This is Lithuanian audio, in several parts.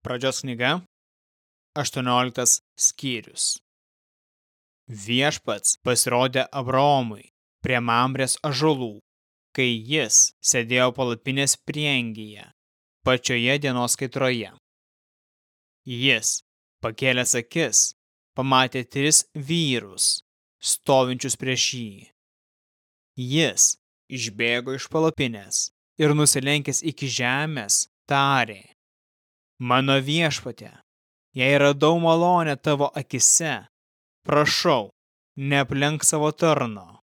Pradžios knyga, 18 skyrius. Viešpats pasirodė Abraomui prie Mamrės ažulų, kai jis sėdėjo palapinės priengyje, pačioje dienos kaitroje. Jis, pakėlęs akis, pamatė tris vyrus, stovinčius prieš jį. Jis išbėgo iš palapinės ir nusilenkęs iki žemės, tarė, Mano viešpatė, jei radau malonę tavo akise, prašau, neaplenk savo tarno.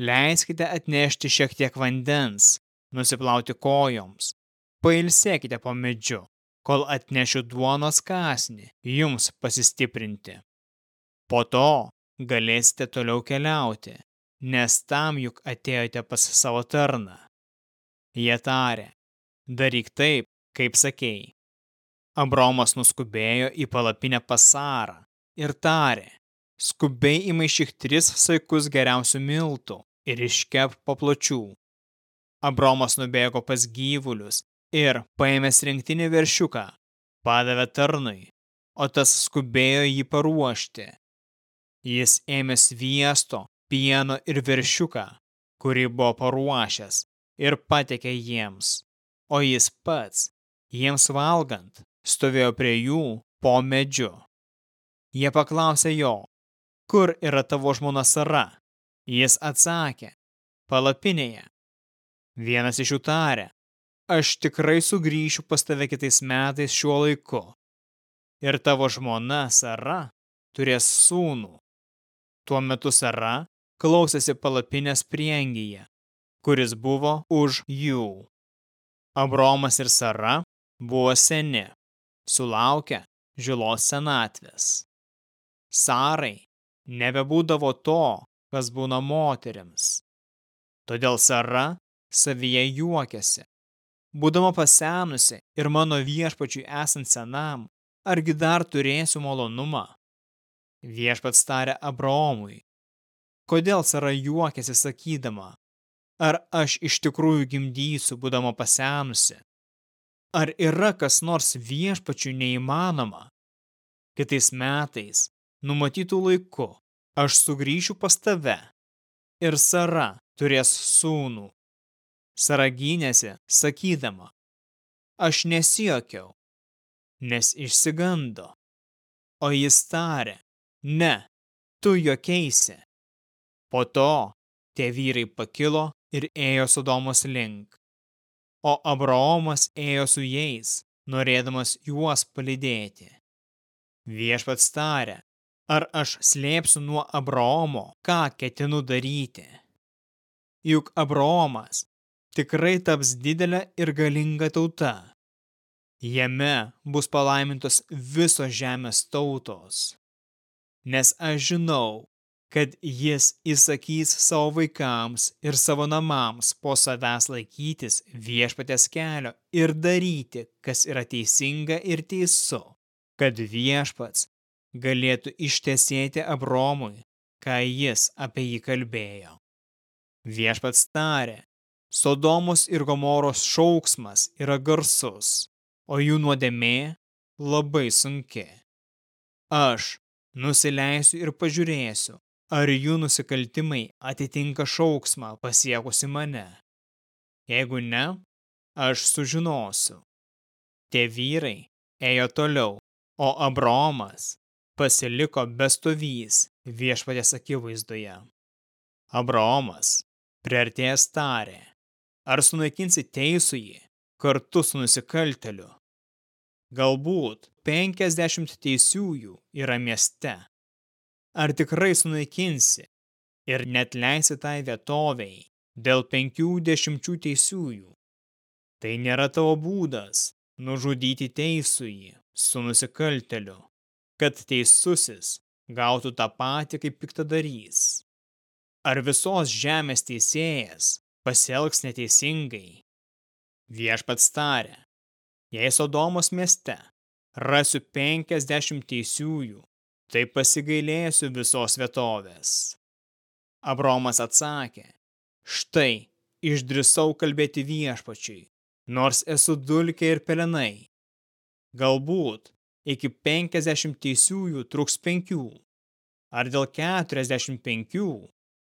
Leiskite atnešti šiek tiek vandens, nusiplauti kojoms, pailsėkite po medžiu, kol atnešiu duonos kasnį jums pasistiprinti. Po to galėsite toliau keliauti, nes tam juk atėjote pas savo tarną. Jie tarė, daryk taip, kaip sakėjai. Abromas nuskubėjo į palapinę pas Sarą ir tarė, skubiai įmaišyk tris saikus geriausių miltų ir iškep papločių. Abromas nubėgo pas gyvulius ir, paėmęs rinktinį veršiuką, padavė tarnui, o tas skubėjo jį paruošti. Jis ėmė sviesto, pieno ir veršiuką, kurį buvo paruošęs, ir patekė jiems, o jis pats, jiems valgant, stovėjo prie jų po medžiu. Jie paklausė jo, kur yra tavo žmona Sara? Jis atsakė, palapinėje. Vienas iš jų tarė, aš tikrai sugrįšiu pas tave kitais metais šiuo laiku. Ir tavo žmona Sara turės sūnų. Tuo metu Sara klausėsi palapinės priengyje, kuris buvo už jų. Abromas ir Sara buvo seni sulaukę žilos senatvės. Sarai nebebūdavo to, kas būna moteriams. Todėl Sara savyje juokėsi. Būdama pasenusi ir mano viešpačiui esant senam, argi dar turėsiu malonumą? Viešpats tarė Abraomui. Kodėl Sara juokėsi sakydama, ar aš iš tikrųjų gimdysiu, būdama pasenusi? Ar yra kas nors viešpačių neįmanoma? Kitais metais, numatytų laiku, aš sugrįšiu pas tave ir Sara turės sūnų. Sara gynėsi, sakydama, aš nesijokiau, nes išsigando. O jis tarė, ne, tu jokeisi. Po to tie vyrai pakilo ir ėjo Sodomos link o Abraomas ėjo su jais, norėdamas juos palydėti. Viešpats tarė, ar aš slėpsiu nuo Abraomo, ką ketinu daryti? Juk Abraomas tikrai taps didelė ir galinga tauta. Jame bus palaimintos visos žemės tautos. Nes aš žinau, kad jis įsakys savo vaikams ir savo namams po savęs laikytis viešpatės kelio ir daryti, kas yra teisinga ir teisu, kad viešpats galėtų ištesėti Abromui, ką jis apie jį kalbėjo. Viešpats tarė, Sodomos ir Gomoros šauksmas yra garsus, o jų nuodėmė labai sunki. Aš nusileisiu ir pažiūrėsiu, Ar jų nusikaltimai atitinka šauksmą pasiekusi mane? Jeigu ne, aš sužinosiu. Tie vyrai ėjo toliau, o Abraomas pasiliko bestovys viešpatės akivaizdoje. Abraomas priartėjęs tarė, ar sunaikinsi teisųjį kartu su nusikalteliu? Galbūt penkiasdešimt teisiųjų yra mieste ar tikrai sunaikinsi ir net leisi tai vietoviai dėl penkių dešimčių teisiųjų. Tai nėra tavo būdas nužudyti teisųjį su nusikalteliu, kad teisusis gautų tą patį kaip piktadarys. Ar visos žemės teisėjas pasielgs neteisingai? Viešpats tarė, jei Sodomos mieste rasiu penkiasdešimt teisiųjų tai pasigailėsiu visos vietovės. Abromas atsakė, štai, išdrisau kalbėti viešpačiui, nors esu dulkė ir pelenai. Galbūt iki 50 teisiųjų truks penkių, ar dėl 45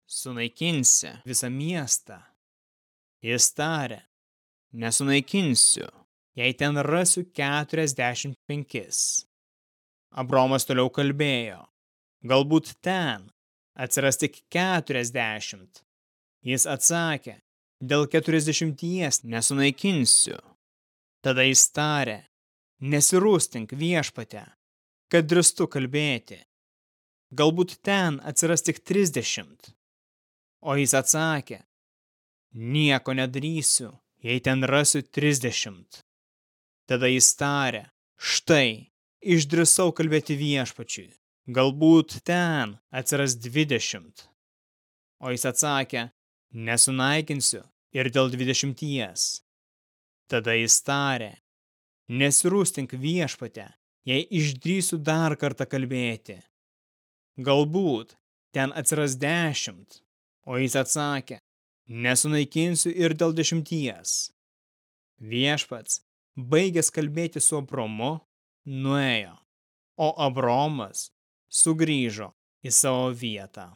sunaikinsi visą miestą. Jis tarė, nesunaikinsiu, jei ten rasiu 45. Abromas toliau kalbėjo, galbūt ten atsiras tik 40. Jis atsakė, dėl 40 nesunaikinsiu. Tada jis tarė, nesirūstink viešpate, kad drįstu kalbėti. Galbūt ten atsiras tik 30. O jis atsakė, nieko nedarysiu, jei ten rasiu 30. Tada jis tarė, štai, išdrisau kalbėti viešpačiui, galbūt ten atsiras 20. O jis atsakė, nesunaikinsiu ir dėl 20. Tada jis tarė, nesirūstink viešpate, jei išdrysiu dar kartą kalbėti. Galbūt ten atsiras 10. O jis atsakė, nesunaikinsiu ir dėl dešimties. Viešpats, baigęs kalbėti su Abromu, nuėjo, o Abromas sugrįžo į savo vietą.